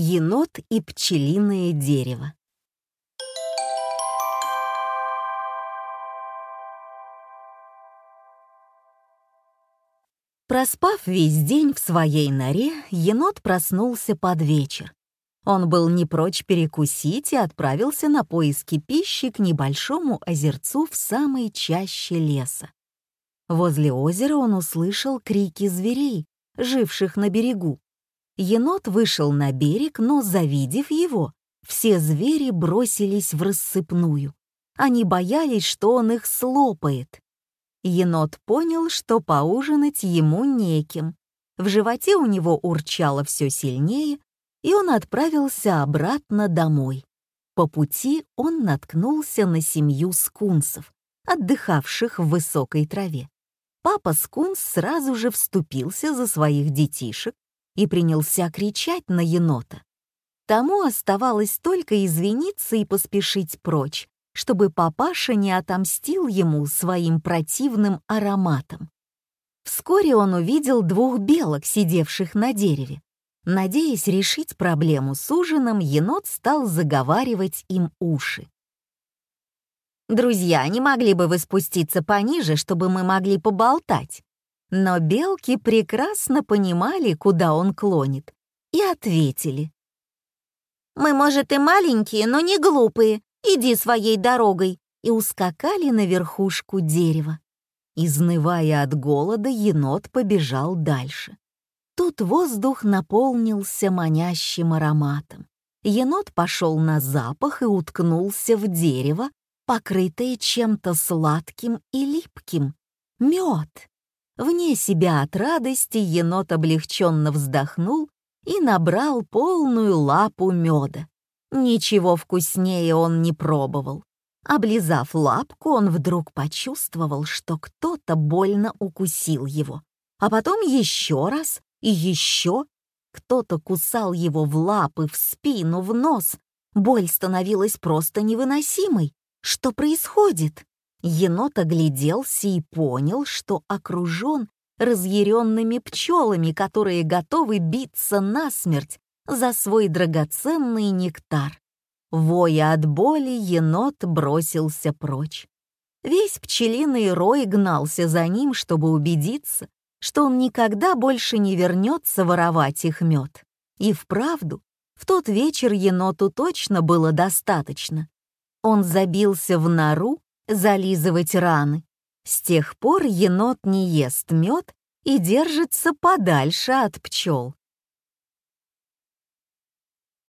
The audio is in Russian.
Енот и пчелиное дерево. Проспав весь день в своей норе, енот проснулся под вечер. Он был не прочь перекусить и отправился на поиски пищи к небольшому озерцу в самой чаще леса. Возле озера он услышал крики зверей, живших на берегу. Енот вышел на берег, но, завидев его, все звери бросились в рассыпную. Они боялись, что он их слопает. Енот понял, что поужинать ему неким. В животе у него урчало все сильнее, и он отправился обратно домой. По пути он наткнулся на семью скунсов, отдыхавших в высокой траве. Папа скунс сразу же вступился за своих детишек и принялся кричать на енота. Тому оставалось только извиниться и поспешить прочь, чтобы папаша не отомстил ему своим противным ароматом. Вскоре он увидел двух белок, сидевших на дереве. Надеясь решить проблему с ужином, енот стал заговаривать им уши. «Друзья, не могли бы вы спуститься пониже, чтобы мы могли поболтать?» Но белки прекрасно понимали, куда он клонит, и ответили. «Мы, может, и маленькие, но не глупые. Иди своей дорогой!» и ускакали на верхушку дерева. Изнывая от голода, енот побежал дальше. Тут воздух наполнился манящим ароматом. Енот пошел на запах и уткнулся в дерево, покрытое чем-то сладким и липким. Мед! Вне себя от радости енот облегченно вздохнул и набрал полную лапу меда. Ничего вкуснее он не пробовал. Облизав лапку, он вдруг почувствовал, что кто-то больно укусил его. А потом еще раз и еще. Кто-то кусал его в лапы, в спину, в нос. Боль становилась просто невыносимой. Что происходит? Енот огляделся и понял, что окружен разъяренными пчелами, которые готовы биться насмерть за свой драгоценный нектар. Воя от боли, енот бросился прочь. Весь пчелиный рой гнался за ним, чтобы убедиться, что он никогда больше не вернется воровать их мед. И вправду, в тот вечер еноту точно было достаточно. Он забился в нору зализывать раны. С тех пор енот не ест мед и держится подальше от пчел.